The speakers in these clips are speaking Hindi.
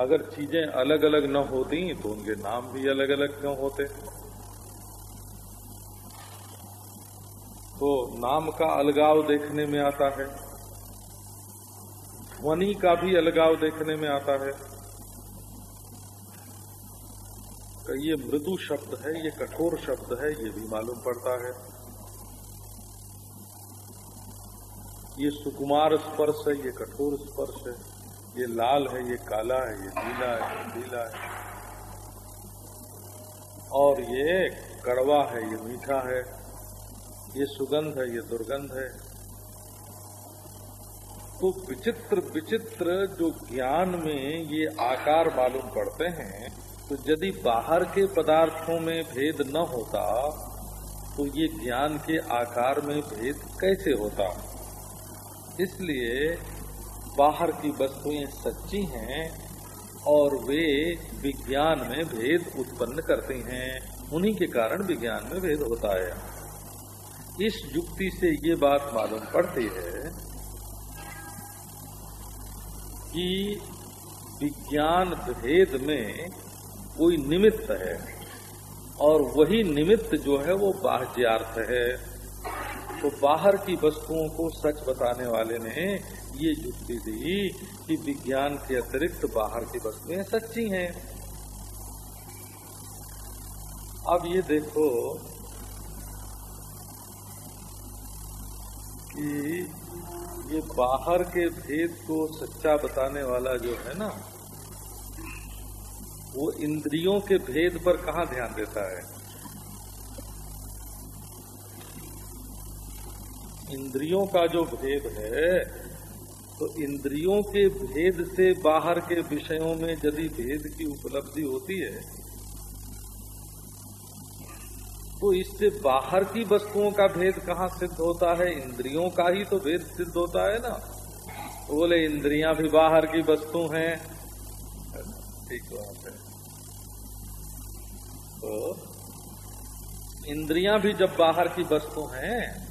अगर चीज़ें अलग अलग न होती तो उनके नाम भी अलग अलग क्यों होते? तो नाम का अलगाव देखने में आता है। ध्वनि का भी अलगाव देखने में आता है। तो ये मृदु शब्द है, ये कठोर शब्द है, ये भी मालूम पड़ता है। ये सुकुमार स्पर्श है, ये कठोर स्पर्श है। ये लाल है, ये काला है, ये नीला है, ये पीला है। और ये कड़वा है, ये मीठा है, ये सुगंध है, ये दुर्गंध है। तो विचित्र विचित्र जो ज्ञान में ये आकार मालूम पड़ते हैं तो यदि बाहर के पदार्थों में भेद न होता तो ये ज्ञान के आकार में भेद कैसे होता? इसलिए बाहर की वस्तुएँ सच्ची हैं और वे विज्ञान में भेद उत्पन्न करती हैं। उन्हीं के कारण विज्ञान में भेद होता है। इस युक्ति से ये बात मालूम पड़ती है कि विज्ञान भेद में कोई निमित्त है और वही निमित्त जो है वो बाह्यार्थ है। तो बाहर की वस्तुओं को सच बताने वाले ने ये युक्ति दी कि विज्ञान के अतिरिक्त बाहर की वस्तुएँ सच्ची हैं। अब ये देखो कि ये बाहर के भेद को सच्चा बताने वाला जो है ना, वो इंद्रियों के भेद पर कहा ध्यान देता है? इंद्रियों का जो भेद है तो इंद्रियों के भेद से बाहर के विषयों में यदि भेद की उपलब्धि होती है तो इससे बाहर की वस्तुओं का भेद कहाँ सिद्ध होता है? इंद्रियों का ही तो भेद सिद्ध होता है ना। तो बोले, इंद्रियाँ भी बाहर की वस्तु हैं। ठीक बात है। तो इंद्रियाँ भी जब बाहर की वस्तु हैं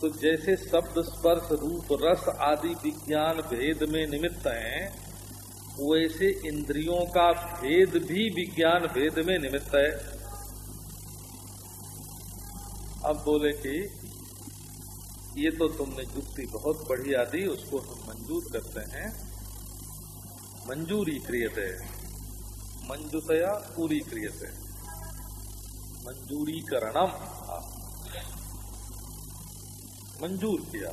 तो जैसे शब्द स्पर्श रूप, रस आदि विज्ञान भेद में निमित्त हैं, वैसे इंद्रियों का भेद भी विज्ञान भेद में निमित्त है। अब बोले कि ये तो तुमने युक्ति बहुत बढ़िया दी, उसको हम मंजूर करते हैं। मंजूरी क्रियते मंजूतया पूरी क्रियते मंजूरीकरणम। मंजूर किया।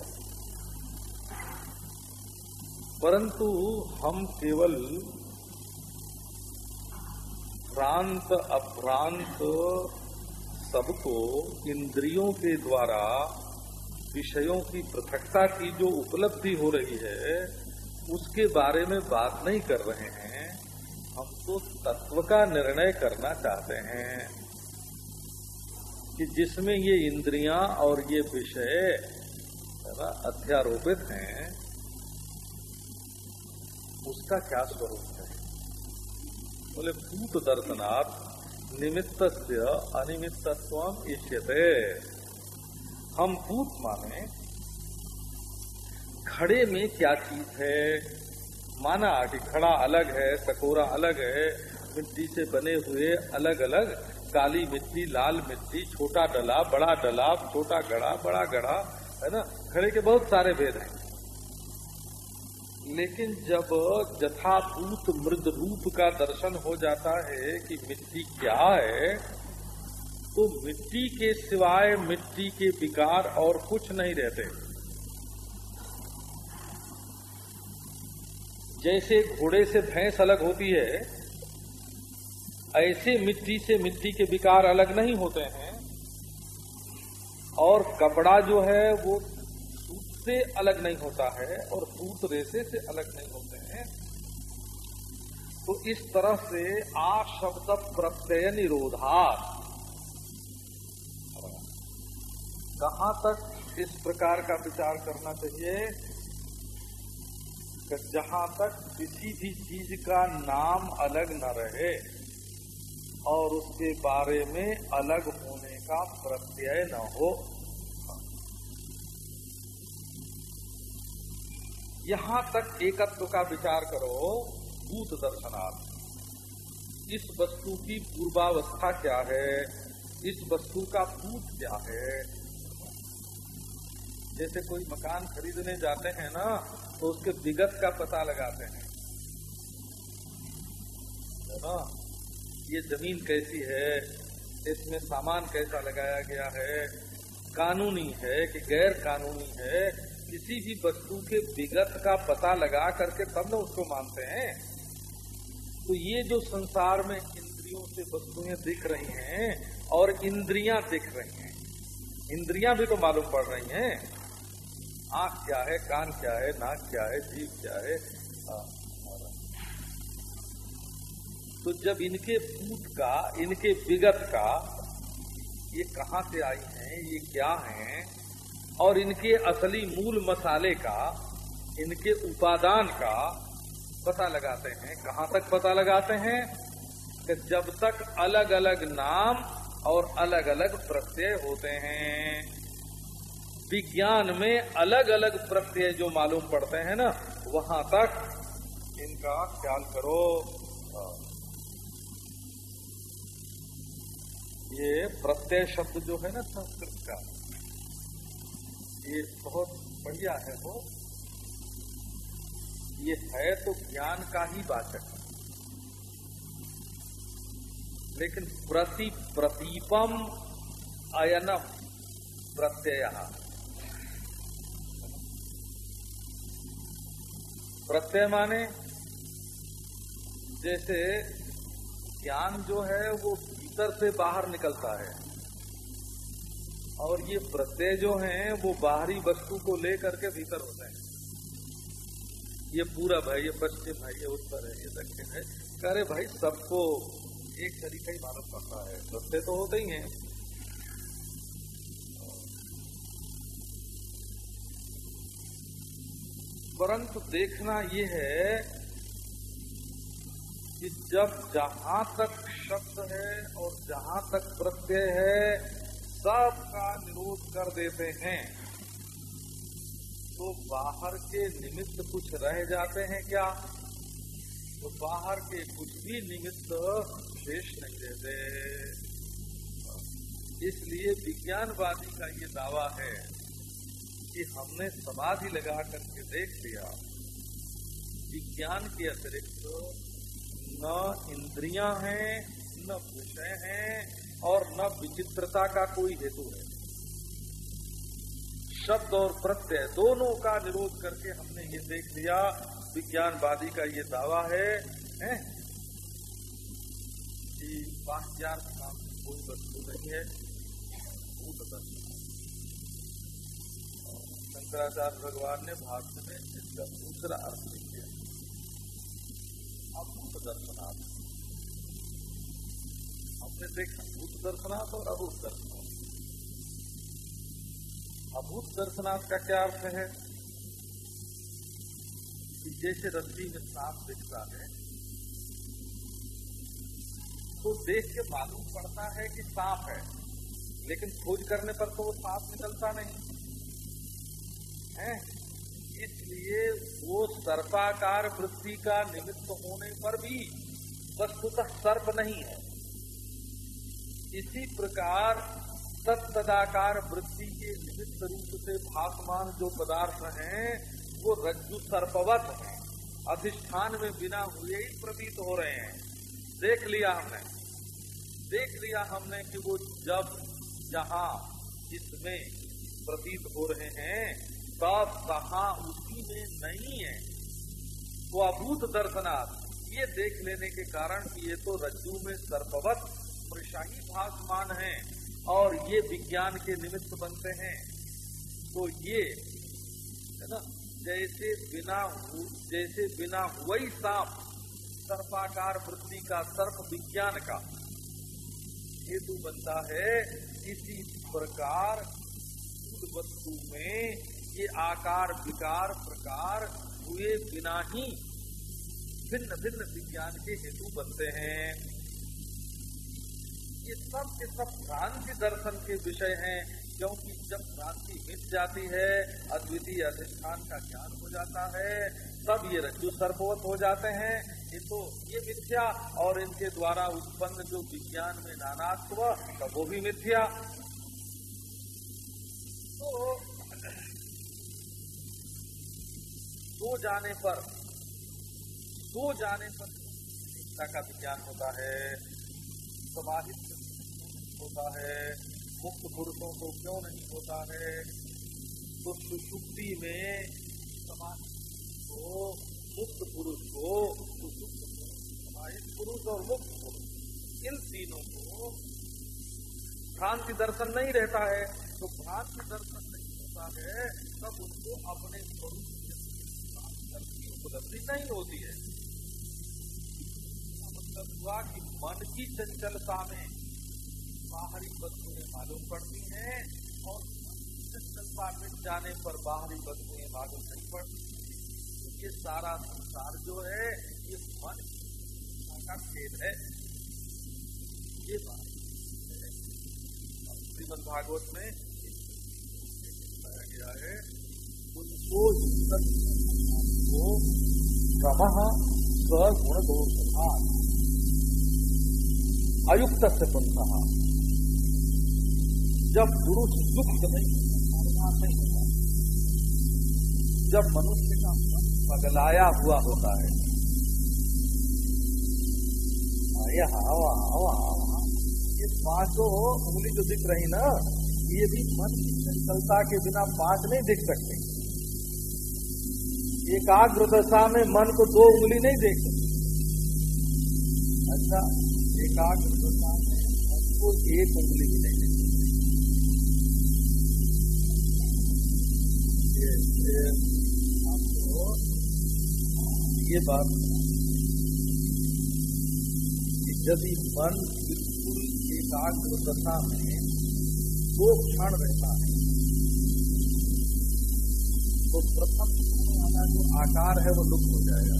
परंतु हम केवल भ्रांत, अभ्रांत सबको इंद्रियों के द्वारा, विषयों की पृथकता की जो उपलब्धि हो रही है, उसके बारे में बात नहीं कर रहे हैं। हम तो तत्व का निर्णय करना चाहते हैं कि जिसमें ये इंद्रियाँ और ये विषय अध्यारोपित हैं, उसका क्या स्वरूप है? बोले, भूत दर्शनार्थ निमित्त अनिमित्तत्व इष्यते। हम भूत माने, खड़े में क्या चीज़ है? माना कि खड़ा अलग है, सकोरा अलग है, मिट्टी से बने हुए अलग अलग काली मिट्टी, लाल मिट्टी, छोटा डला, बड़ा डला, छोटा गड़ा, बड़ा गड़ा है ना? खड़े के बहुत सारे भेद हैं। लेकिन जब जथाभूत मृद रूप का दर्शन हो जाता है कि मिट्टी क्या है तो मिट्टी के सिवाय मिट्टी के विकार और कुछ नहीं रहते। जैसे घोड़े से भैंस अलग होती है, ऐसे मिट्टी से मिट्टी के विकार अलग नहीं होते हैं। और कपड़ा जो है वो सूत से अलग नहीं होता है और सूत रेसे से अलग नहीं होते हैं। तो इस तरह से आ शब्द प्रत्यय निरोधार। कहाँ तक इस प्रकार का विचार करना चाहिए जहाँ तक किसी भी चीज़ का नाम अलग न रहे और उसके बारे में अलग होने का प्रत्यय न हो। यहाँ तक एकत्व का विचार करो, भूत दर्शनार्थ। इस वस्तु की पूर्वावस्था क्या है? इस वस्तु का भूत क्या है? जैसे कोई मकान खरीदने जाते हैं ना तो उसके विगत का पता लगाते हैं। है ना? ये ज़मीन कैसी है? इसमें सामान कैसा लगाया गया है? कानूनी है कि गैर कानूनी है? किसी भी वस्तु के विगत का पता लगा करके तब न उसको मानते हैं। तो ये जो संसार में इंद्रियों से वस्तुएँ दिख रही हैं और इंद्रियाँ दिख रही हैं इंद्रियाँ भी तो मालूम पड़ रही हैं। आँख क्या है कान क्या है नाक क्या है जीव क्या है? आ, तो जब इनके भूत का, इनके विगत का, ये कहाँ से आई हैं, ये क्या हैं, और इनके असली मूल मसाले का, इनके उपादान का पता लगाते हैं। कहाँ तक पता लगाते हैं? कि जब तक अलग अलग नाम और अलग अलग प्रत्यय होते हैं, विज्ञान में अलग अलग प्रत्यय जो मालूम पड़ते हैं ना, वहाँ तक इनका ख्याल करो। ये प्रत्यय शब्द जो है ना संस्कृत का, ये बहुत बढ़िया है वो। ये है तो ज्ञान का ही वाचक। लेकिन प्रति प्रतीपम अयनम प्रत्यय। प्रत्यय माने जैसे ज्ञान जो है वो भीतर से बाहर निकलता है। और ये प्रत्यय जो हैं, वो बाहरी वस्तु को लेकर के भीतर होते हैं। ये पूरब है ये पश्चिम है ये उत्तर है, ये दक्षिण है। करे भाई, सबको एक तरीका ही मालूम पड़ता है। प्रत्यय तो होते ही हैं। परंतु देखना ये है कि जब जहाँ तक शब्द है और जहाँ तक प्रत्यय है, सब का निरोध कर देते हैं। तो बाहर के निमित्त कुछ रह जाते हैं क्या? तो बाहर के कुछ भी निमित्त शेष नहीं रहते। इसलिए विज्ञानवादी का ये दावा है कि हमने समाधि लगा करके देख लिया। विज्ञान के अतिरिक्त न इंद्रियाँ हैं, न विषय हैं और न विचित्रता का कोई हेतु है। शब्द और प्रत्यय दोनों का निरोध करके हमने ये देख लिया। विज्ञानवादी का ये दावा है? कि बाह्यार्थ नाम कोई वस्तु नहीं है। शंकराचार्य भगवान ने भाष्य में इसका दूसरा अर्थ लिख। अभूत दर्शनार्थ हमने देखा भूत दर्शनाथ और अभूत दर्शनाथ अभूत दर्शनाथ का क्या अर्थ है? कि जैसे रस्सी में सांप दिखता है तो देख के मालूम पड़ता है कि सांप है, लेकिन खोज करने पर तो वो सांप निकलता नहीं। है? इसलिए वो सर्पाकार वृद्धि का निमित्त होने पर भी वस्तुतः सर्प नहीं है। इसी प्रकार तत्दाकार वृद्धि के निमित्त रूप से भासमान जो पदार्थ हैं, वो रज्जु सर्पवत है। अधिष्ठान में बिना हुए ही प्रतीत हो रहे हैं। देख लिया हमने। देख लिया हमने कि वो जब, जहाँ जिसमें प्रतीत हो रहे हैं तब कहा, उसी में नहीं है। वो अभूत दर्शनार्थ। ये देख लेने के कारण कि ये तो रज्जु में सर्पवत शाही भागमान है और ये विज्ञान के निमित्त बनते हैं। तो ये, है ना, जैसे बिना जैसे बिना वही सांप, सर्पाकार वृत्ति का, सर्प विज्ञान का हेतु बनता है इसी प्रकार वस्तु में ये आकार, विकार, प्रकार हुए बिना ही भिन्न भिन्न विज्ञान के हेतु बनते हैं। ये सब के सब भ्रांति दर्शन के विषय हैं, क्योंकि जब भ्रांति मिट जाती है, अद्वितीय अधिष्ठान का ज्ञान हो जाता है, तब ये रज्जु सर्ववत हो जाते हैं। ये तो ये मिथ्या और इनके द्वारा उत्पन्न जो विज्ञान में नानात्व तो वो भी मिथ्या। तो सो जाने पर सो जाने पर का विज्ञान होता है, समाहित होता है, मुक्त पुरुषों को क्यों नहीं होता है? तो सुषुप्ति में समाहित को, मुक्त पुरुष को समाहित पुरुष और मुक्त पुरुष, इन तीनों को भ्रांति दर्शन नहीं रहता है। तो भ्रांति दर्शन नहीं होता है, तब उनको अपने स्वरूप उपलब्धि नहीं होती है। मतलब हुआ कि मन की चंचलता में बाहरी वस्तुएँ मालूम पड़ती हैं और चंचलता मिट जाने पर बाहरी वस्तुएँ मालूम नहीं पड़ती। ये सारा संसार जो है, ये मन का खेल है। ये बात श्रीमद भागवत में बताया गया है। उनको को अयुक्त से पंथ जब पुरुष युक्त नहीं नहीं होता जब मनुष्य का मन पगलाया हुआ होता है वहाँ ये पाँचों उंगली जो दिख रही ना ये भी मन की चंचलता के बिना पाँच नहीं दिख सकते। एकाग्र दशा में मन को दो उंगली नहीं देख सकते। अच्छा एकाग्र दशा में मन को एक उंगली भी नहीं देख सकते। ये बात यदि मन बिल्कुल एकाग्र दशा में दो क्षण रहता है तो प्रथम वाला जो आकार है वो लुप्त हो जाएगा।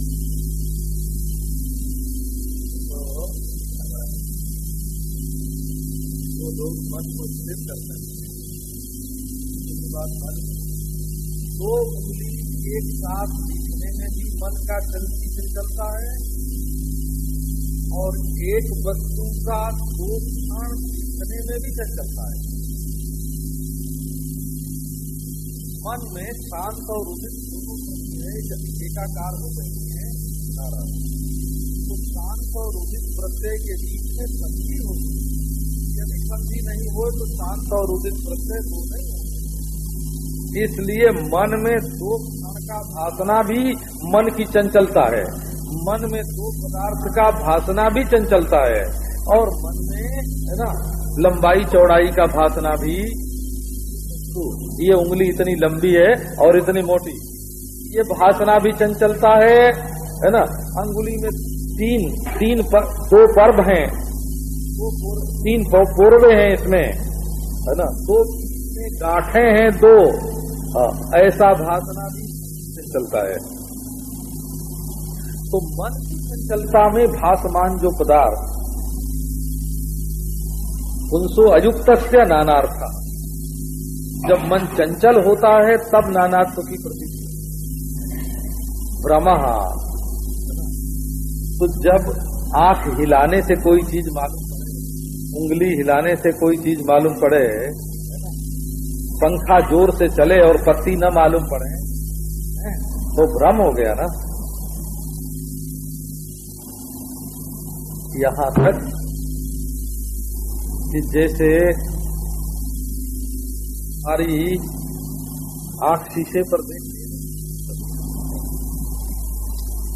तो वो लोग मन को स्थिर कर सकते हैं। बाद मन दो उंगली एक साथ सीखने में भी मन का चलती से चलता है और एक वस्तु का दो क्षण सीखने में भी चलता है। मन में शांत और जब एकाकार हो गई है तो शांत और उदित प्रत्यय के बीच में संधि होती है यदि संधि नहीं हो तो शांत और उदित प्रत्यय हो नहीं होते इसलिए मन में दो क्षण का भाषणा भी मन की चंचलता है। मन में दो पदार्थ का भाषणा भी चंचलता है। और मन में, है ना, लंबाई चौड़ाई का भाषणा भी तो ये उंगली इतनी लंबी है और इतनी मोटी। ये भाषणा भी चंचलता है है ना? अंगुली में तीन तीन पर, दो पर्व हैं। दो तीन पूर्वे हैं इसमें है ना? दो गाठे हैं दो। हाँ, ऐसा भाषणा भी चंचलता है। तो मन की चंचलता में भासमान जो पदार्थ उनसो अयुक्त नानार्थ। जब मन चंचल होता है तब नानात्व की प्रती भ्रम तो जब आँख हिलाने से कोई चीज़ मालूम उंगली हिलाने से कोई चीज़ मालूम पड़े, पंखा ज़ोर से चले और पत्ती न मालूम पड़े तो भ्रम हो गया ना। यहाँ तक कि जैसे हमारी आँख शीशे पर देखती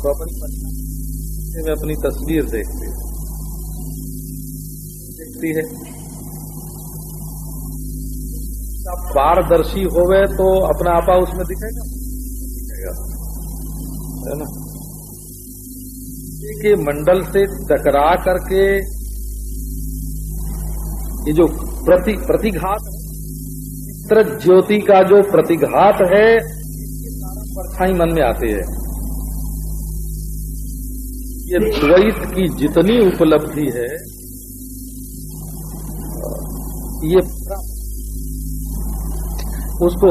अपनी में अपनी तस्वीर देखते देखती है। पारदर्शी होवे तो अपना आपा उसमें दिखेगा? है ना? के मंडल से टकरा करके ये जो प्रति, प्रतिघात चित्र ज्योति का जो प्रतिघात है परछाई मन में आती हैं। ये द्वैत की जितनी उपलब्धि है, ये उसको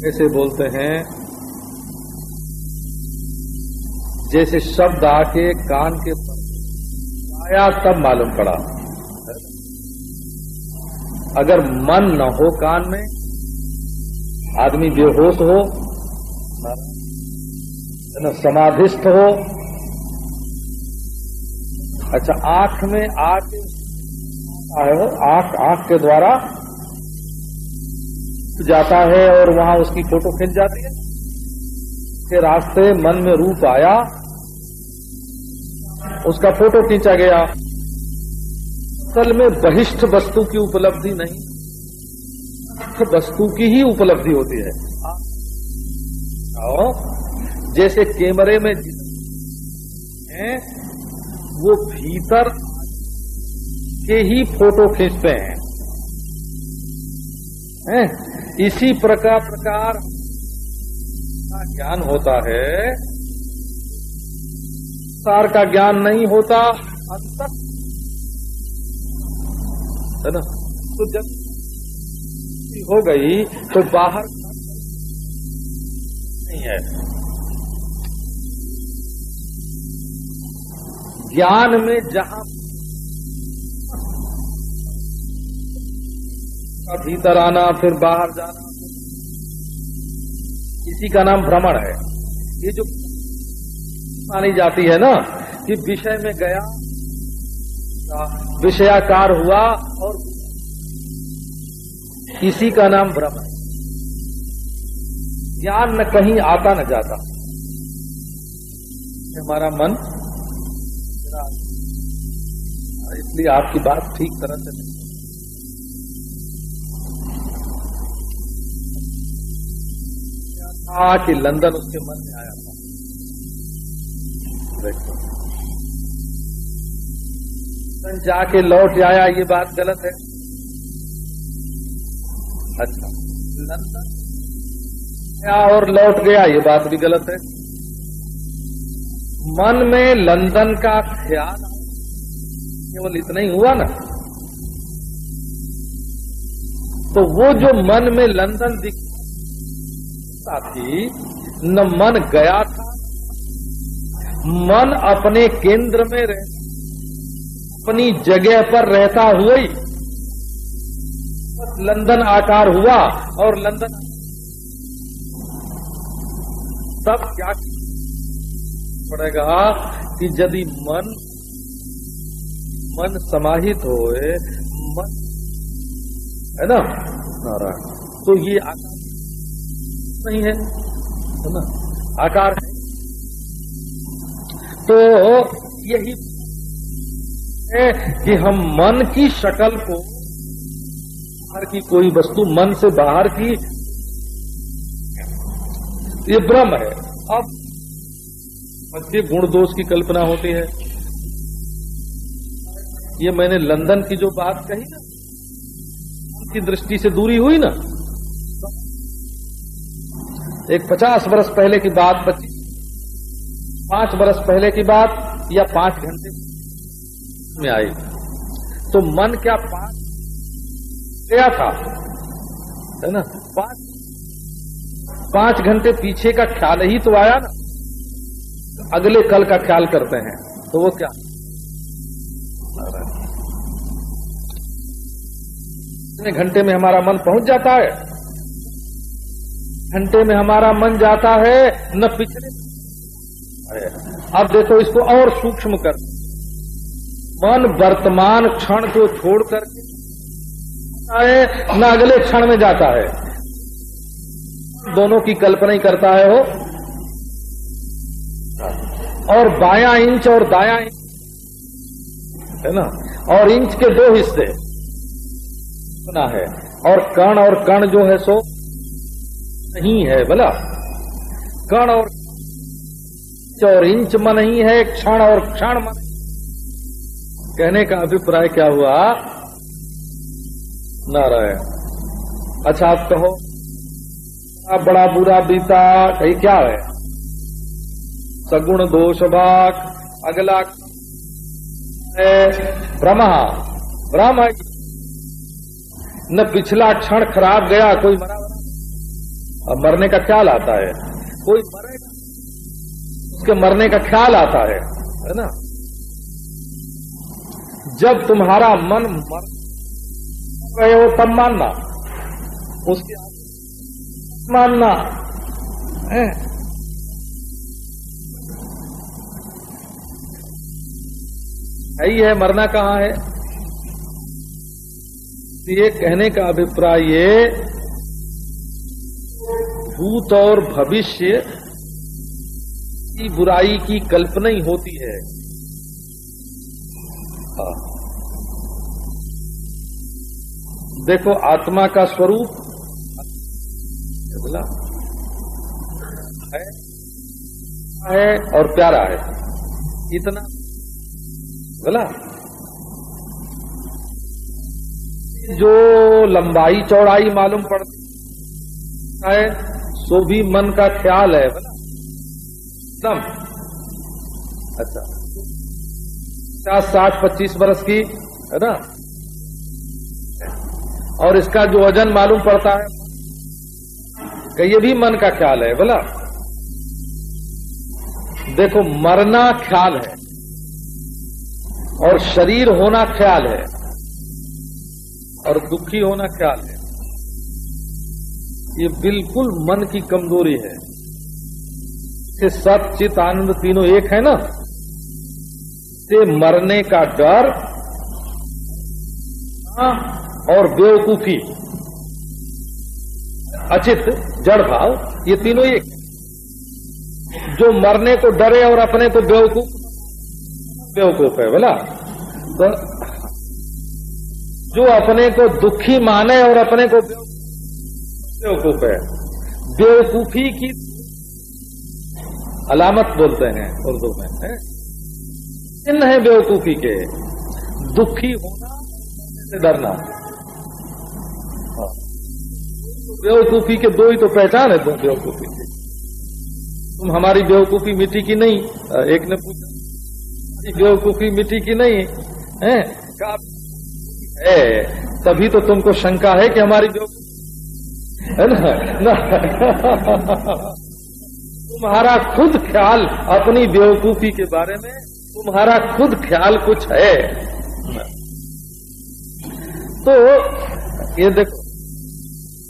कैसे बोलते हैं, जैसे शब्द आके कान के आया तब मालूम पड़ा। अगर मन न हो कान में, आदमी बेहोश हो समाधिस्थ हो। अच्छा आँख में है वो आँख आँख के द्वारा जाता है और वहाँ उसकी फ़ोटो खींच जाती है। के रास्ते मन में रूप आया, उसका फ़ोटो खींचा गया। असल में बहिष्ठ वस्तु की उपलब्धि नहीं वस्तु की ही उपलब्धि होती है। जैसे कैमरे में हैं, वो भीतर के ही फ़ोटो खींचते हैं। हैं? इसी प्रकार प्रकार का ज्ञान होता है। सार का ज्ञान नहीं होता अंत है ना? तो जब हो गई तो बाहर नहीं है। ज्ञान में जहाँ भीतर आना, फिर बाहर जाना। इसी का नाम भ्रमण है। ये जो मानी जाती है ना कि विषय में गया, विषयाकार हुआ और इसी का नाम भ्रमण। ज्ञान न कहीं आता न जाता। हमारा मन इसलिए आपकी बात ठीक तरह से नहीं था। कि लंदन उसके मन में आया था। लंदन जाके लौट आया, ये बात गलत है। अच्छा। लंदन और लौट गया, ये बात भी गलत है। मन में लंदन का ख्याल केवल इतना ही हुआ ना। तो वो जो मन में लंदन दिख थी न मन गया था, मन अपने केंद्र में रह, अपनी जगह पर रहता हुआ ही लंदन आकार हुआ और लंदन तब क्या? पड़ेगा कि यदि मन मन समाहित होए मन है ना? नारायण। तो ये आकार नहीं है है ना? आकार है। तो यही है कि हम मन की शक्ल को बाहर की कोई वस्तु मन से बाहर की ये भ्रम है। अब बच्चे गुण दोष की कल्पना होती है। ये मैंने लंदन की जो बात कही ना उनकी दृष्टि से दूरी हुई ना। एक पचास वर्ष पहले की बात पच्चीस पाँच वर्ष पहले की बात या पाँच घंटे में आई। तो मन क्या पाँच गया था, है ना? पाँच पाँच घंटे पीछे का ख्याल ही तो आया ना। अगले कल का ख्याल करते हैं। तो वो क्या? इतने घंटे में हमारा मन पहुँच जाता है। घंटे में हमारा मन जाता है, न पिछले। अब देखो, इसको और सूक्ष्म कर। मन वर्तमान क्षण को छोड़ करके न अगले क्षण में जाता है। दोनों की कल्पना ही करता है वो। और बाया इंच और दाया इंच, है ना? और इंच के दो हिस्से बना है। और कण और कण जो है सो नहीं है बोला कण और और इंच मन ही है, क्षण और क्षण मन कहने का अभिप्राय क्या हुआ? नारायण। अच्छा आप कहो, बड़ा बुरा बीता, कही क्या है? सगुण दोष भाग, अगला है ब्रह्मा। ब्रह्म न पिछला क्षण खराब गया, कोई मरा अब मरने का ख्याल आता है। कोई मरेगा उसके मरने का ख्याल आता है है ना? जब तुम्हारा मन मर रहे हो, तब मानना। उसके मानना, है? यही है मरना कहाँ है? ये कहने का अभिप्राय ये भूत और भविष्य की बुराई की कल्पना ही होती है। हाँ। देखो आत्मा का स्वरूप बोला है, है और प्यारा है। इतना बोला जो लंबाई चौड़ाई मालूम पड़ती है, सो भी मन का ख्याल है एकदम। अच्छा। पचास, साठ, पच्चीस बरस की, है ना? और इसका जो वज़न मालूम पड़ता है कि ये भी मन का ख्याल है बोला देखो, मरना ख्याल है। और शरीर होना ख्याल है और दुखी होना ख्याल है। ये बिल्कुल मन की कमज़ोरी है कि सचित आनंद तीनों एक है ना? से मरने का डर और बेवकूफ़ी। अचित, जड़ भाव, ये तीनों एक। जो मरने को डरे और अपने को बेवकूफ़ बेवकूफ़ है, बोला। तो जो अपने को दुखी माने और अपने को बेवकूफ़ है। बेवकूफ़ी की अलामत बोलते हैं उर्दू में, है? इन है बेवकूफ़ी के। दुखी होना से डरना। हाँ। बेवकूफ़ी के दो ही तो पहचान है तुम बेवकूफ़ी की। तुम हमारी बेवकूफ़ी मिट्टी की नहीं। एक ने पूछा बेवकूफ़ी मिट्टी की नहीं है है? तभी तो तुमको शंका है कि हमारी बेवकूफ़ी है ना, ना। तुम्हारा खुद ख्याल अपनी बेवकूफ़ी के बारे में तुम्हारा खुद ख्याल कुछ है। तो ये देखो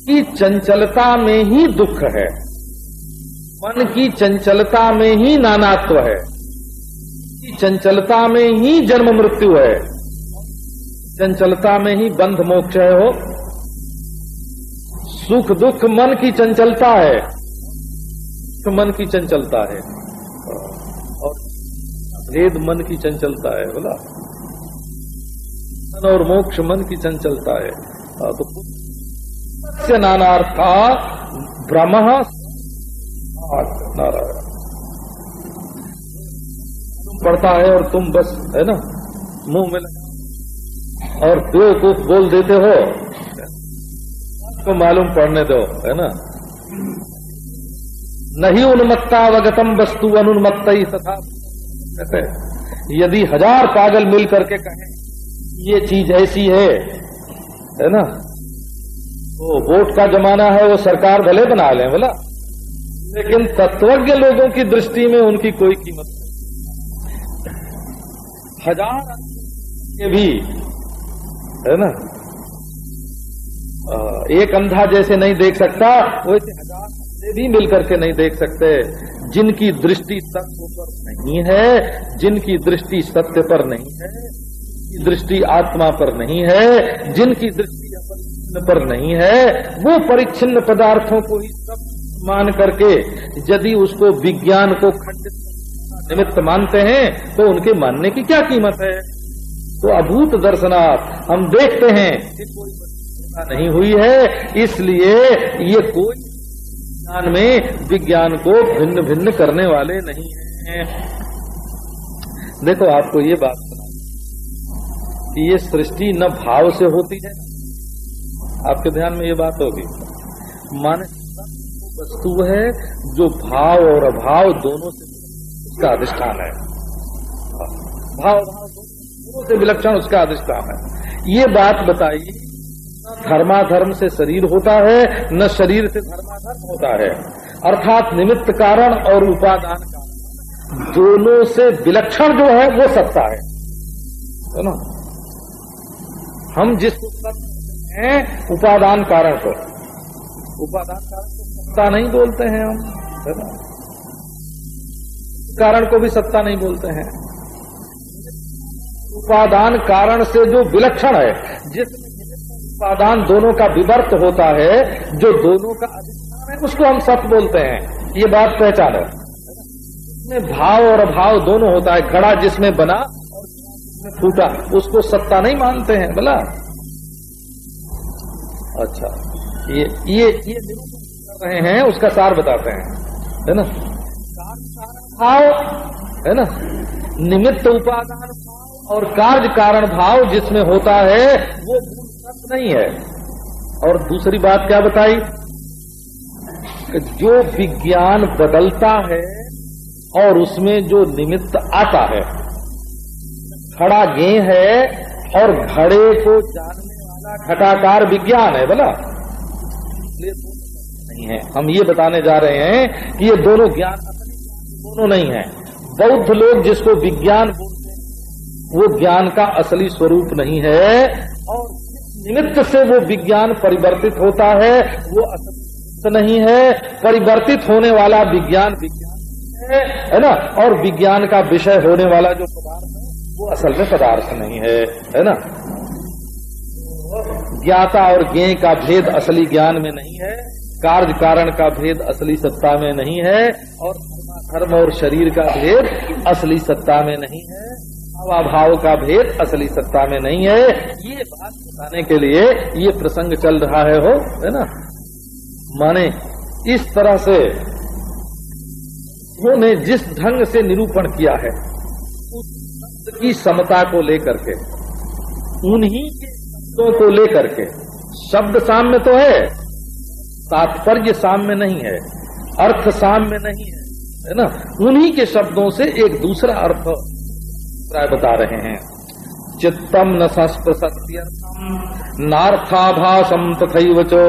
कि चंचलता में ही दुख है मन की चंचलता में ही नानात्व है। चंचलता में ही जन्म मृत्यु है। चंचलता में ही बंध मोक्ष है हो सुख दुख मन की चंचलता है। मन की चंचलता है। और भेद मन की चंचलता है, बोला। और मोक्ष मन की चंचलता है। तो से नानार्था ब्रह्म। नारायण। पड़ता है और तुम बस, है ना, मुँह में और दो को बोल देते हो। तो मालूम पढ़ने दो, है ना। नहीं उन्मत्तावगतम वस्तु अनुन्मत्त ही तथा। कहते यदि हज़ार पागल मिल करके कहें, ये चीज़ ऐसी है है ना तो वोट का जमाना है, वो सरकार भले बना लें, बोला। लेकिन तत्वज्ञ लोगों की दृष्टि में उनकी कोई कीमत नहीं हज़ार के भी, है ना? एक अंधा जैसे नहीं देख सकता, वैसे हज़ार से भी मिलकर के नहीं देख सकते। जिनकी दृष्टि तत्व पर नहीं है, जिनकी दृष्टि सत्य पर नहीं है, जिनकी दृष्टि आत्मा पर नहीं है, जिनकी दृष्टि अपरिच्छिन्न पर नहीं है, वो परिच्छिन्न पदार्थों को ही सब मान करके, यदि उसको विज्ञान को खंडित निमित्त मानते हैं तो उनके मानने की क्या कीमत है? तो अभूत दर्शनार्थ हम देखते हैं कोई नहीं हुई है, इसलिए ये कोई विज्ञान में विज्ञान को भिन्न भिन्न करने वाले नहीं हैं। देखो, आपको ये बात कि ये सृष्टि न भाव से होती है। आपके ध्यान में ये बात होगी। माने वस्तु है जो भाव और अभाव दोनों से उसका अधिष्ठान है। भाव भाव से विलक्षण उसका अधिष्ठान है। ये बात बताइए धर्माधर्म से शरीर होता है, न शरीर से धर्माधर्म होता है। अर्थात निमित्त कारण और उपादान कारण। दोनों से विलक्षण जो है, वो सत्ता है। है ना? हम जिसको सत्य हैं, उपादान कारण को उपादान कारण को सत्ता नहीं बोलते हैं हम। है ना? कारण को भी सत्ता नहीं बोलते हैं। उपादान कारण से जो विलक्षण है जिसमें उपादान दोनों का विवर्त होता है, जो दोनों का अधिष्ठान है, उसको हम सत्य बोलते हैं। ये बात पहचानो इसमें भाव और अभाव दोनों होता है, घड़ा जिसमें बना और जिसमें फूटा, उसको सत्ता नहीं मानते हैं, बोला? अच्छा ये ये ये निरूपण कर रहे हैं, उसका सार बताते हैं। है ना? भाव, है ना? निमित्त उपादान भाव और कार्य कारण भाव जिसमें होता है, वो मूल नहीं है। और दूसरी बात क्या बताई? कि जो विज्ञान बदलता है और उसमें जो निमित्त आता है, खड़ा गे है और घड़े को जानने वाला घटाकार विज्ञान है, बोला। नहीं है। हम ये बताने जा रहे हैं कि ये दोनों ज्ञान दोनों नहीं है। बौद्ध लोग जिसको विज्ञान बोलते हैं, वो ज्ञान का असली स्वरूप नहीं है, और निमित्त से वो विज्ञान परिवर्तित होता है, वो असली नहीं है। परिवर्तित होने वाला विज्ञान विज्ञान है है ना? और विज्ञान का विषय होने वाला जो पदार्थ है, वो असल में पदार्थ नहीं है है ना? ज्ञाता और ज्ञ का भेद असली ज्ञान में नहीं है, कार्य कारण का भेद असली सत्ता में नहीं है, और धर्म और शरीर का भेद असली सत्ता में नहीं है अभाव का भेद असली सत्ता में नहीं है। ये बात बताने के लिए ये प्रसंग चल रहा है हो, है ना? माने, इस तरह से उन्होंने जिस ढंग से निरूपण किया है, उस शब्द की समता को लेकर के, उन्हीं के शब्दों को लेकर के, शब्द साम्य तो है, तात्पर्य साम्य नहीं है, अर्थ साम्य नहीं है है ना? उन्हीं के शब्दों से एक दूसरा अर्थ बता रहे हैं। चित्तम न संस्पृशत्यर्थम नार्थाभासम तथैव चो।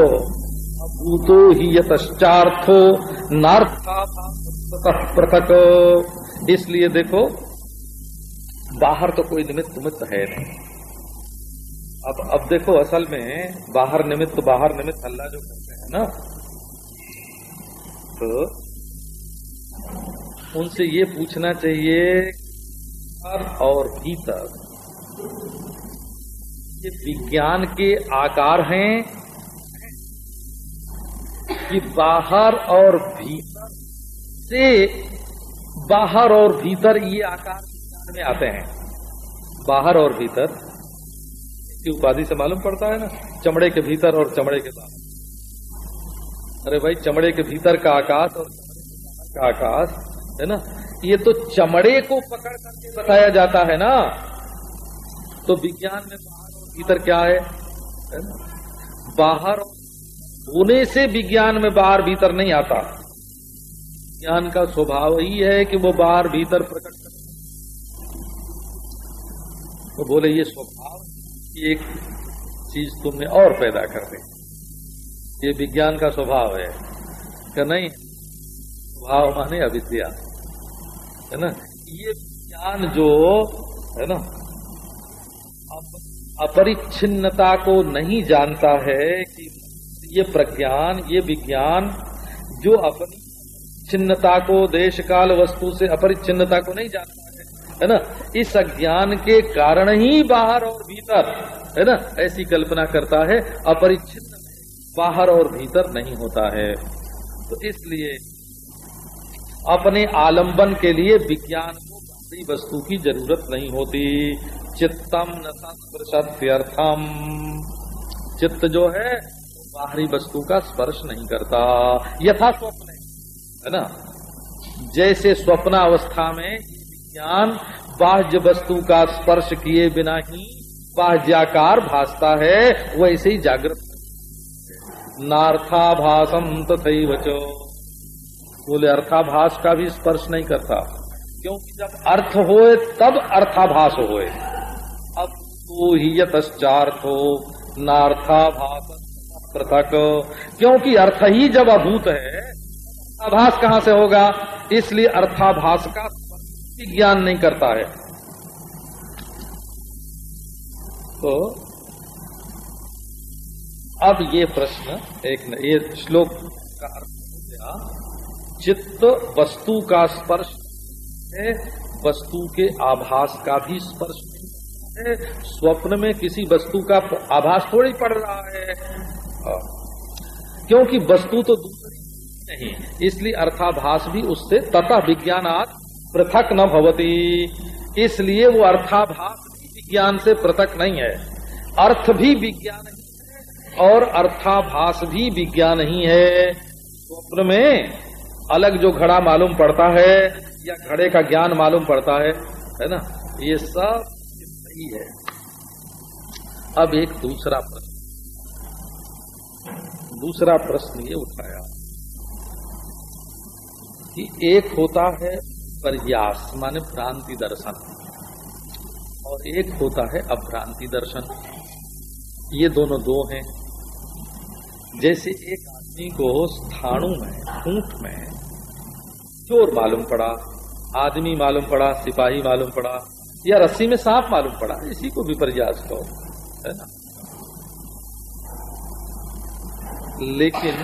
भूतो ही यतश्चार्थो नार्थाभास पृथक। इसलिए देखो, बाहर तो कोई निमित्त मित्त है नहीं। अब अब देखो, असल में बाहर निमित्त बाहर निमित्त अल्लाह जो करते हैं ना तो उनसे ये पूछना चाहिए और भीतर। ये विज्ञान के आकार हैं। कि बाहर और भीतर से बाहर और भीतर ये आकार में आते हैं। बाहर और भीतर की उपाधि से मालूम पड़ता है ना? चमड़े के भीतर और चमड़े के बाहर। अरे भाई, चमड़े के भीतर का आकाश और चमड़े का आकाश है ना? ये तो चमड़े को पकड़ करके बताया जाता है ना। तो विज्ञान में बाहर और भीतर क्या है, बाहर होने से विज्ञान में बाहर भीतर नहीं आता। ज्ञान का स्वभाव ही है कि वो बाहर भीतर प्रकट कर तो बोले ये स्वभाव की एक चीज़ तुमने और पैदा कर दी। ये विज्ञान का स्वभाव है। क्या नहीं स्वभाव माने अविद्या। है ना? ये ज्ञान जो, है ना? अपरिच्छिन्नता को नहीं जानता है कि ये प्रज्ञान, ये विज्ञान जो अपनी छिन्नता को देश काल वस्तु से अपरिच्छिन्नता को नहीं जानता है है ना? इस अज्ञान के कारण ही बाहर और भीतर, है ना? ऐसी कल्पना करता है, अपरिच्छिन्न बाहर और भीतर नहीं होता है। तो इसलिए अपने आलंबन के लिए विज्ञान को बाहरी वस्तु की ज़रूरत नहीं होती। चित्तम न संस्पर्शत्यर्थम चित्त जो है बाहरी वस्तु का स्पर्श नहीं करता। यथा स्वप्न है ना? जैसे स्वप्न अवस्था में विज्ञान बाह्य वस्तु का स्पर्श किए बिना ही बाह्याकार भासता है, वैसे ही जागृत। नार्थाभासम तथा बचो बोले, अर्थाभास का भी स्पर्श नहीं करता। क्योंकि जब अर्थ होए, तब अर्थाभास होए। अब तो ही यतश्चार्थ नार्थाभास पृथक। क्योंकि अर्थ ही जब अभूत है, अर्थाभास कहाँ से होगा? इसलिए अर्थाभास का ज्ञान नहीं करता है। तो अब ये प्रश्न, एक ये श्लोक का अर्थ हो गया। चित्त वस्तु का स्पर्श है, वस्तु के आभास का भी स्पर्श है। स्वप्न में किसी वस्तु का आभास थोड़ी पड़ रहा है। हाँ। क्योंकि वस्तु तो दूसरी नहीं, इसलिए अर्थाभास भी उससे तथा विज्ञानात पृथक न भवती। इसलिए वो अर्थाभास विज्ञान से पृथक नहीं है। अर्थ भी विज्ञान ही है और अर्थाभास भी विज्ञान ही है। स्वप्न में अलग जो घड़ा मालूम पड़ता है या घड़े का ज्ञान मालूम पड़ता है है ना? ये सब सही है। अब एक दूसरा प्रश्न। दूसरा प्रश्न ये उठाया कि एक होता है प्रयास, माने भ्रांति दर्शन, और एक होता है अभ्रांति दर्शन। ये दोनों दो हैं। जैसे एक आदमी को स्थाणु में ऊँट में चोर मालूम पड़ा, आदमी मालूम पड़ा, सिपाही मालूम पड़ा, या रस्सी में सांप मालूम पड़ा, इसी को भी प्रयास कहो है ना? लेकिन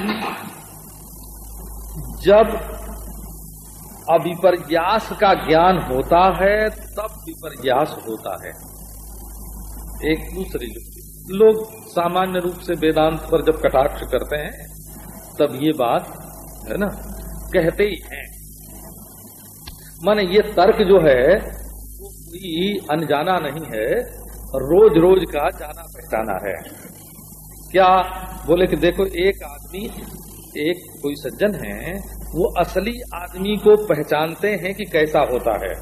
जब अविपर्यास का ज्ञान होता है, तब विपर्यास होता है। एक दूसरी युक्ति, लोग सामान्य रूप से वेदांत पर जब कटाक्ष करते हैं, तब ये बात, है ना, कहते ही हैं। माने ये तर्क जो है, वो कोई अनजाना नहीं है रोज रोज का जाना पहचाना है। क्या बोले कि देखो, एक आदमी, एक कोई सज्जन है, वो असली आदमी को पहचानते हैं कि कैसा होता है।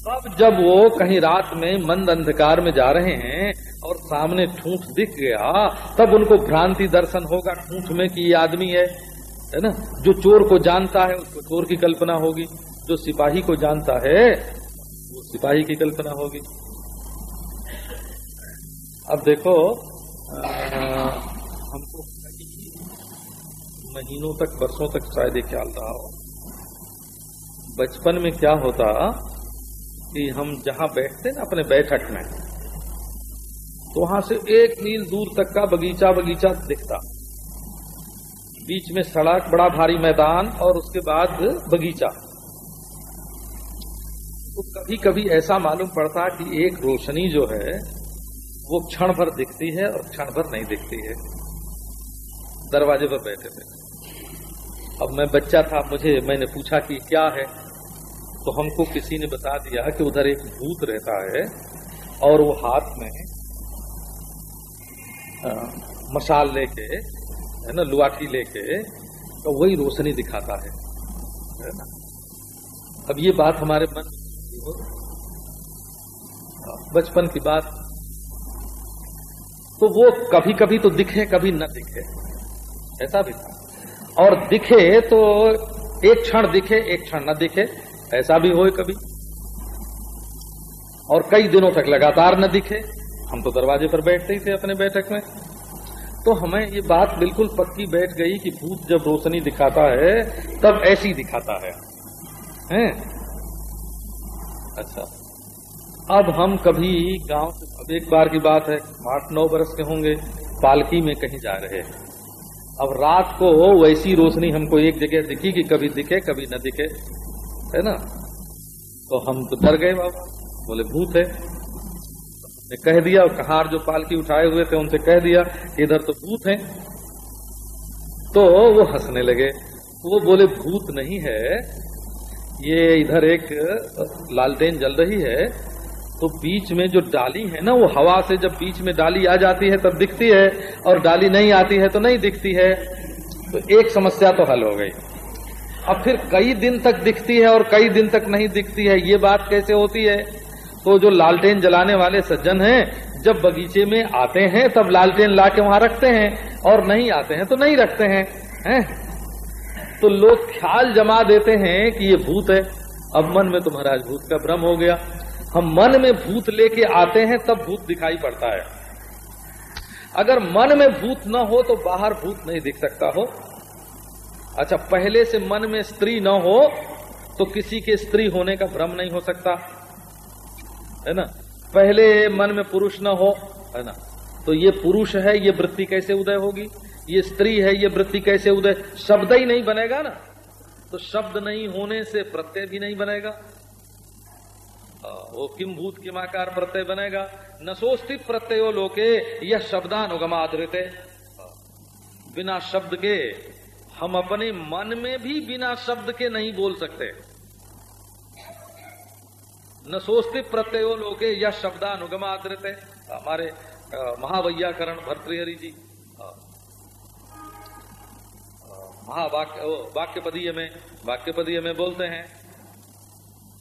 तब जब वो कहीं रात में मंद अंधकार में जा रहे हैं और सामने ठूंठ दिख गया, तब उनको भ्रांति दर्शन होगा, ठूंठ में कि ये आदमी है है ना? जो चोर को जानता है, उसको चोर की कल्पना होगी। जो सिपाही को जानता है, वो सिपाही की कल्पना होगी। अब देखो हमको महीनों तक, वर्षों तक शायद ये ख्याल रहा हो। बचपन में क्या होता कि हम जहाँ बैठते ना, अपने बैठक में तो वहाँ से एक मील दूर तक का बगीचा बगीचा दिखता। बीच में सड़क, बड़ा भारी मैदान और उसके बाद बगीचा। तो कभी कभी ऐसा मालूम पड़ता कि एक रोशनी जो है वो क्षण भर दिखती है और क्षण भर नहीं दिखती है। दरवाजे पर बैठे थे। अब मैं बच्चा था मुझे मैंने पूछा कि क्या है? तो हमको किसी ने बता दिया कि उधर एक भूत रहता है और वो हाथ में आ, मशाल लेके है ना लुआठी लेके तो वही रोशनी दिखाता है। है ना? अब ये बात हमारे मन बचपन की बात। तो वो कभी कभी तो दिखे, कभी न दिखे। ऐसा भी था। और दिखे तो एक क्षण दिखे, एक क्षण न दिखे। ऐसा भी हो कभी। और कई दिनों तक लगातार न दिखे। हम तो दरवाजे पर बैठते ही थे अपने बैठक में। तो हमें ये बात बिल्कुल पक्की बैठ गई कि भूत जब रोशनी दिखाता है, तब ऐसी दिखाता है। हैं? अच्छा। अब हम कभी गाँव से, अब एक बार की बात है, आठ नौ बरस के होंगे, पालकी में कहीं जा रहे हैं। अब रात को वैसी रोशनी हमको एक जगह दिखी कि कभी दिखे, कभी न दिखे, है ना? तो हम तो डर गए बाबा, बोले, भूत है। ने कह दिया, और कहार जो पालकी उठाए हुए थे, उनसे कह दिया, इधर तो भूत है। तो वो हंसने लगे। वो बोले, भूत नहीं है ये इधर एक लालटेन जल रही है तो बीच में जो डाली है ना, वो हवा से जब बीच में डाली आ जाती है, तब दिखती है, और डाली नहीं आती है तो नहीं दिखती है। तो एक समस्या तो हल हो गई। अब फिर कई दिन तक दिखती है और कई दिन तक नहीं दिखती है, ये बात कैसे होती है? तो जो लालटेन जलाने वाले सज्जन हैं, जब बगीचे में आते हैं, तब लालटेन ला के वहाँ रखते हैं, और नहीं आते हैं तो नहीं रखते हैं हैं? तो लोग ख्याल जमा देते हैं कि ये भूत है। अब मन में तो महाराज भूत का भ्रम हो गया। हम मन में भूत लेके आते हैं, तब भूत दिखाई पड़ता है। अगर मन में भूत न हो तो बाहर भूत नहीं दिख सकता हो। अच्छा पहले से मन में स्त्री न हो तो किसी के स्त्री होने का भ्रम नहीं हो सकता। है ना? पहले मन में पुरुष न हो, है ना? तो ये पुरुष है, ये वृत्ति कैसे उदय होगी? ये स्त्री है, ये वृत्ति कैसे उदय? शब्द ही नहीं बनेगा ना। तो शब्द नहीं होने से प्रत्यय भी नहीं बनेगा। वो किम भूत किमाकार प्रत्यय बनेगा। न सोस्ति प्रत्ययो लोके, यह शब्दानुगमाधृत बिना शब्द के हम अपने मन में भी बिना शब्द के नहीं बोल सकते। न सोचते प्रत्ययो लोके, यह शब्दानुगमाधृत हमारे महावैयाकरण भर्तृहरि जी महावाक्य वाक्यपदीय में वाक्यपदीय में बोलते हैं।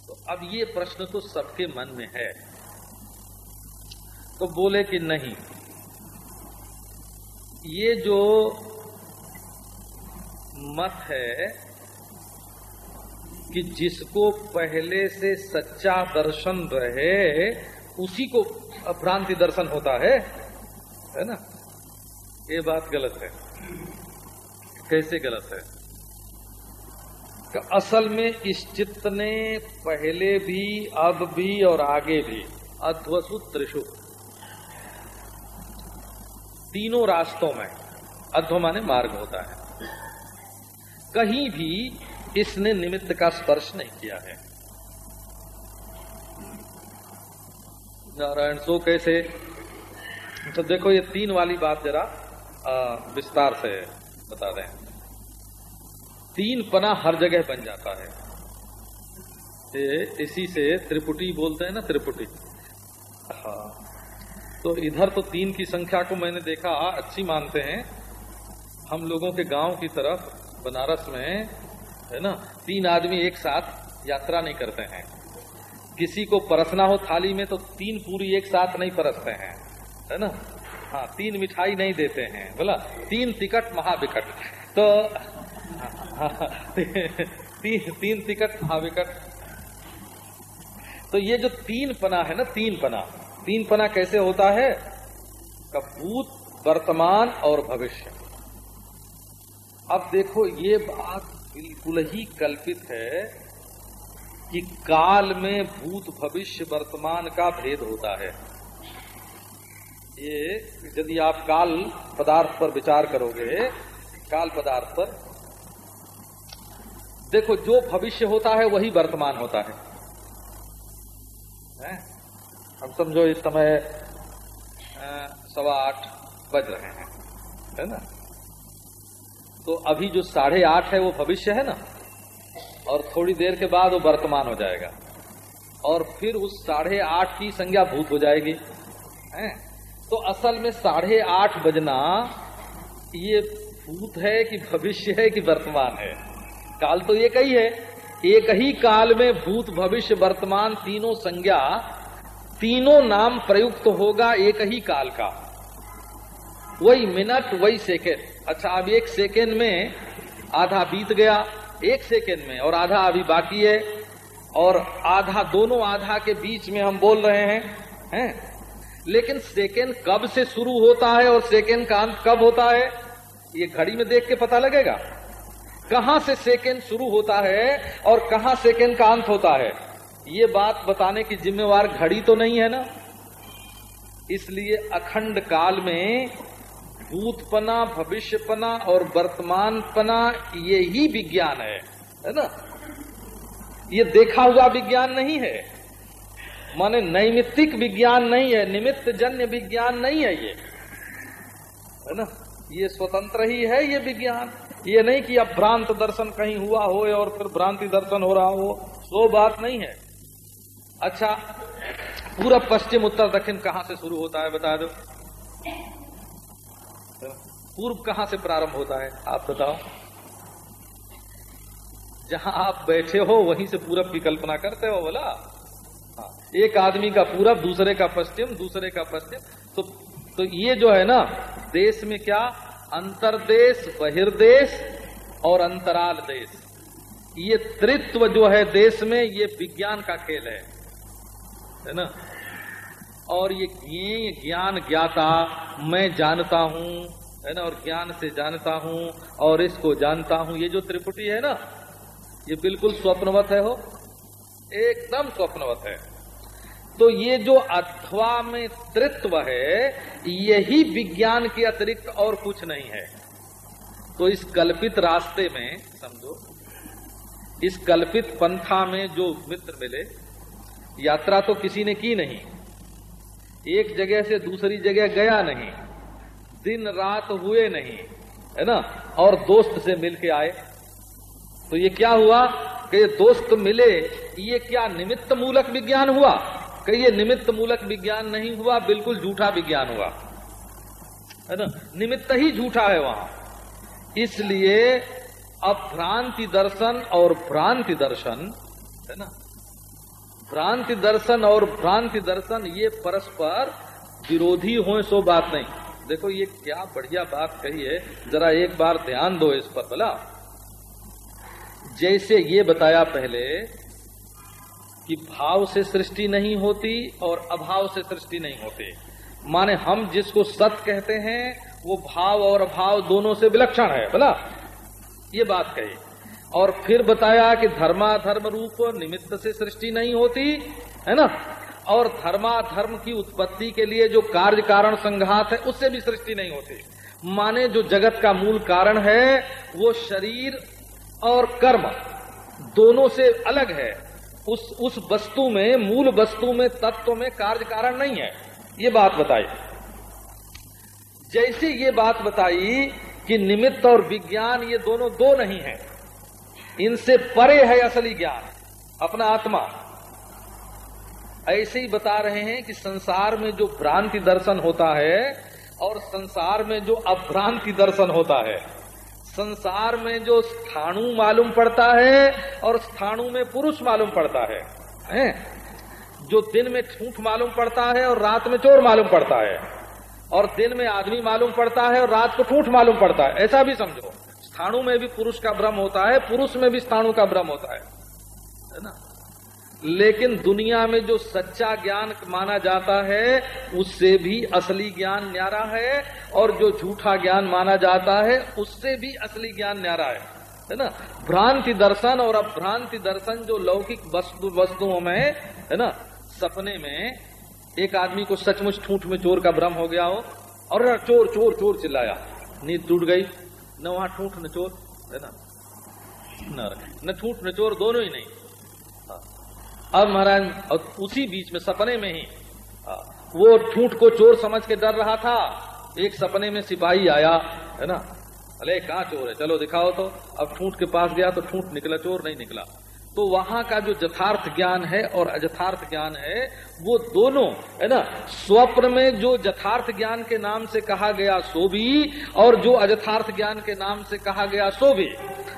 तो अब ये प्रश्न तो सबके मन में है। तो बोले कि नहीं? ये जो मत है कि जिसको पहले से सच्चा दर्शन रहे, उसी को भ्रांति दर्शन होता है है ना? ये बात गलत है। कैसे गलत है? कि असल में इस चित्त ने पहले भी, अब भी और आगे भी अध्वसु त्रिशु तीनों रास्तों में अध्व माने मार्ग होता है। कहीं भी इसने निमित्त का स्पर्श नहीं किया है। नारायण, सो कैसे? तो देखो, ये तीन वाली बात जरा विस्तार से बता दें तीन पना हर जगह बन जाता है। ये इसी से त्रिपुटी बोलते हैं ना, त्रिपुटी। हाँ। तो इधर तो तीन की संख्या को मैंने देखा अच्छी मानते हैं। हम लोगों के गाँव की तरफ़, बनारस में, है ना, तीन आदमी एक साथ यात्रा नहीं करते हैं। किसी को परसना हो थाली में तो तीन पूरी एक साथ नहीं परसते हैं, है ना। हाँ तीन मिठाई नहीं देते हैं। बोला, तीन टिकट महाविकट। तो तीन तीन टिकट महाविकट। तो ये जो तीन पना है ना, तीन पना। तीन पना कैसे होता है? कपूत वर्तमान और भविष्य। अब देखो, ये बात बिल्कुल ही कल्पित है कि काल में भूत, भविष्य, वर्तमान का भेद होता है। ये यदि आप काल पदार्थ पर विचार करोगे काल पदार्थ पर देखो जो भविष्य होता है वही वर्तमान होता है, है? हम समझो इस समय सवा आठ बज रहे हैं है ना? तो अभी जो साढ़े आठ है वो भविष्य है ना? और थोड़ी देर के बाद वो वर्तमान हो जाएगा। और फिर उस साढ़े आठ की संज्ञा भूत हो जाएगी। है? तो असल में साढ़े आठ बजना, ये भूत है कि भविष्य है कि वर्तमान है। काल तो एक ही है। एक ही काल में भूत, भविष्य, वर्तमान तीनों संज्ञा, तीनों नाम प्रयुक्त होगा एक ही काल का। वही मिनट, वही सेकेंड। अच्छा अब एक सेकेंड में आधा बीत गया, एक सेकेंड में और आधा अभी बाकी है। और आधा, दोनों आधा के बीच में हम बोल रहे हैं हैं? लेकिन सेकेंड कब से शुरू होता है और सेकेंड का अंत कब होता है, ये घड़ी में देख के पता लगेगा। कहाँ से सेकेंड शुरू होता है और कहाँ सेकेंड का अंत होता है, ये बात बताने की जिम्मेवार घड़ी तो नहीं है ना। इसलिए अखंड काल में भूतपना, भविष्यपना और वर्तमानपना ये ही विज्ञान है है ना। ये देखा हुआ विज्ञान नहीं है। माने नैमित्तिक विज्ञान नहीं है, निमित्त जन्य विज्ञान नहीं है ये। है ना? ये स्वतंत्र ही है ये विज्ञान। ये नहीं कि अब भ्रांत दर्शन कहीं हुआ हो और फिर भ्रांति दर्शन हो रहा हो, वो बात नहीं है। अच्छा पूरा पश्चिम उत्तर दक्षिण कहाँ से शुरू होता है बता दो? पूर्व कहाँ से प्रारंभ होता है, आप बताओ। जहाँ आप बैठे हो, वहीं से पूरब की कल्पना करते हो, बोला। एक आदमी का पूरब, दूसरे का पश्चिम, दूसरे का पश्चिम। तो तो ये जो है ना, देश में क्या? अंतरदेश, बहिर्देश और अंतराल देश। ये त्रित्व जो है देश में, ये विज्ञान का खेल है। है ना? और ये ज्ञान ज्ञाता, मैं जानता हूँ, है ना? और ज्ञान से जानता हूँ और इसको जानता हूँ। ये जो त्रिपुटी है ना, ये बिल्कुल स्वप्नवत है हो। एकदम स्वप्नवत है। तो ये जो अथवा में तृत्व है, यही विज्ञान के अतिरिक्त और कुछ नहीं है। तो इस कल्पित रास्ते में, समझो, इस कल्पित पंथा में जो मित्र मिले, यात्रा तो किसी ने की नहीं। एक जगह से दूसरी जगह गया नहीं। दिन रात हुए नहीं, है ना? और दोस्त से मिल के आए। तो ये क्या हुआ कि दोस्त मिले ये क्या निमित्त मूलक विज्ञान हुआ? कि ये निमित्त मूलक विज्ञान नहीं हुआ, बिल्कुल झूठा विज्ञान हुआ। है ना? निमित्त ही झूठा है वहाँ। इसलिए अब भ्रांति दर्शन और भ्रांति दर्शन, है ना? भ्रांति दर्शन और भ्रांति दर्शन, ये परस्पर विरोधी हो, सो बात नहीं। देखो, ये क्या बढ़िया बात कही है। जरा एक बार ध्यान दो इस पर बोला जैसे ये बताया पहले कि भाव से सृष्टि नहीं होती और अभाव से सृष्टि नहीं होती। माने हम जिसको सत कहते हैं, वो भाव और अभाव दोनों से विलक्षण है, बोला? ये बात कही। और फिर बताया कि धर्माधर्म रूप निमित्त से सृष्टि नहीं होती, है ना? और धर्माधर्म की उत्पत्ति के लिए जो कार्य कारण संघात है, उससे भी सृष्टि नहीं होती। माने जो जगत का मूल कारण है, वो शरीर और कर्म दोनों से अलग है। उस उस वस्तु में, मूल वस्तु में, तत्व में कार्य कारण नहीं है। ये बात बताई। जैसे ये बात बताई कि निमित्त और विज्ञान ये दोनों दो नहीं है। इनसे परे है असली ज्ञान, अपना आत्मा। ऐसे ही बता रहे हैं कि संसार में जो भ्रांति दर्शन होता है और संसार में जो अभ्रांति दर्शन होता है संसार में जो स्थाणु मालूम पड़ता है और स्थाणु में पुरुष मालूम पड़ता है, हैं? जो दिन में ठूठ मालूम पड़ता है और रात में चोर मालूम पड़ता है, और दिन में आदमी मालूम पड़ता है और रात को ठूठ मालूम पड़ता है, ऐसा भी समझो स्थाणु में भी पुरुष का भ्रम होता है, पुरुष में भी स्थाणु का भ्रम होता है है ना लेकिन दुनिया में जो सच्चा ज्ञान माना जाता है, उससे भी असली ज्ञान न्यारा है, और जो झूठा ज्ञान माना जाता है, उससे भी असली ज्ञान न्यारा है। है ना? भ्रांति दर्शन और अभ्रांति दर्शन जो लौकिक वस्तु, वस्तुओं में, है ना? सपने में, एक आदमी को सचमुच ठूठ में चोर का भ्रम हो गया हो, और चोर चोर चोर चिल्लाया। नींद टूट गई। न वहाँ ठूठ, न चोर, है ना? न ठूठ, न चोर, दोनों ही नहीं। अब महाराज उसी बीच में सपने में ही वो ठूठ को चोर समझ के डर रहा था। एक सपने में सिपाही आया, है ना? अरे, कहा चोर है? चलो दिखाओ तो। अब ठूठ के पास गया तो ठूठ निकला, चोर नहीं निकला। तो वहाँ का जो यथार्थ ज्ञान है और अयथार्थ ज्ञान है, वो दोनों, है ना? स्वप्न में जो यथार्थ ज्ञान के नाम से कहा गया, सो भी, और जो अजथार्थ ज्ञान के नाम से कहा गया, सो भी।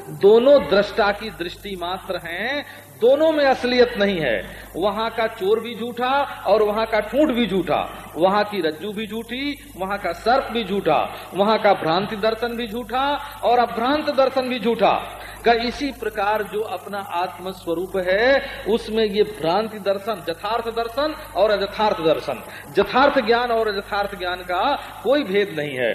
दोनों दृष्टा की दृष्टि मात्र हैं दोनों में असलियत नहीं है। वहाँ का चोर भी झूठा और वहाँ का ठूंठ भी झूठा। वहाँ की रज्जू भी झूठी, वहाँ का सर्प भी झूठा, वहाँ का भ्रांति दर्शन भी झूठा और अभ्रांत दर्शन भी झूठा। का, इसी प्रकार जो अपना आत्म स्वरूप है, उसमें ये भ्रांति दर्शन, यथार्थ दर्शन और अयथार्थ दर्शन। यथार्थ ज्ञान और अयथार्थ ज्ञान का कोई भेद नहीं है।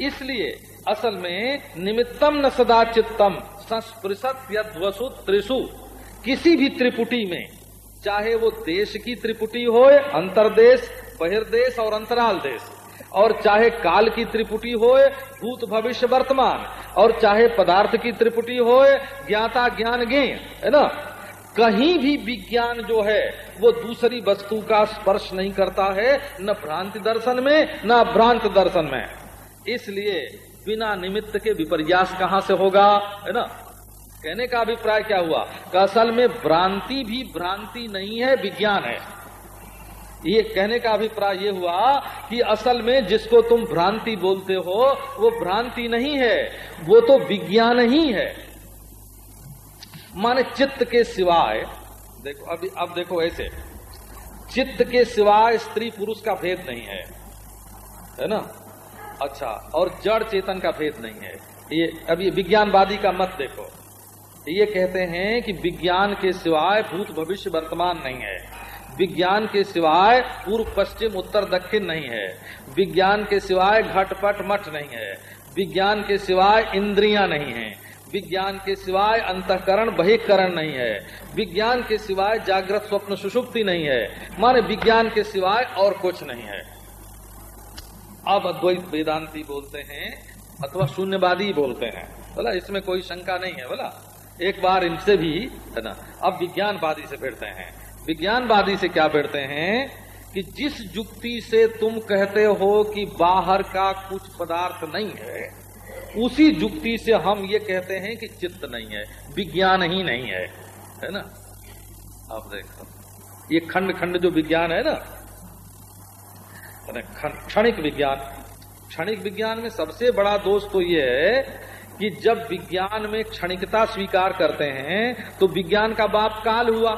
इसलिए असल में निमित्तम न सदा चित्तम संस्पृशत यदसु त्रिशु किसी भी त्रिपुटी में, चाहे वो देश की त्रिपुटी हो अंतरदेश, बहिर्देश और अंतराल देश और चाहे काल की त्रिपुटी हो भूत भविष्य वर्तमान, और चाहे पदार्थ की त्रिपुटी हो ज्ञाता ज्ञान ज्ञ है ना? कहीं भी विज्ञान जो है, वो दूसरी वस्तु का स्पर्श नहीं करता है, न भ्रांति दर्शन में, न भ्रांत दर्शन में। इसलिए बिना निमित्त के विपर्यास कहाँ से होगा? है ना? कहने का अभिप्राय क्या हुआ? असल में भ्रांति भी भ्रांति नहीं है, विज्ञान है। ये कहने का अभिप्राय ये हुआ कि असल में जिसको तुम भ्रांति बोलते हो, वो भ्रांति नहीं है, वो तो विज्ञान ही है। माने चित्त के सिवाय, देखो, अभी, अब देखो ऐसे, चित्त के सिवाय स्त्री पुरुष का भेद नहीं है है ना? अच्छा और जड़ चेतन का भेद नहीं है। ये अभी विज्ञानवादी का मत देखो। ये कहते हैं कि विज्ञान के सिवाय भूत भविष्य वर्तमान नहीं है। विज्ञान के सिवाय पूर्व, पश्चिम, उत्तर, दक्षिण नहीं है। विज्ञान के सिवाय घटपट, मठ नहीं है। विज्ञान के सिवाय इंद्रियाँ नहीं है। विज्ञान के सिवाय अंतकरण बहिकरण नहीं है। विज्ञान के सिवाय जागृत, स्वप्न, सुषुप्ति नहीं है। माने विज्ञान के सिवाय और कुछ नहीं है। अब अद्वैत वेदांती बोलते हैं, अथवा शून्यवादी बोलते हैं। बोला इसमें कोई शंका नहीं है बोला एक बार इनसे भी, है ना, अब विज्ञानवादी से फिरते हैं। विज्ञानवादी से क्या फिरते हैं कि जिस युक्ति से तुम कहते हो कि बाहर का कुछ पदार्थ नहीं है, उसी युक्ति से हम ये कहते हैं कि चित्त नहीं है, विज्ञान ही नहीं है है ना? आप देखो, ये खंड खंड जो विज्ञान है ना क्षणिक विज्ञान। क्षणिक विज्ञान में सबसे बड़ा दोष तो ये है कि जब विज्ञान में क्षणिकता स्वीकार करते हैं तो विज्ञान का बाप काल हुआ।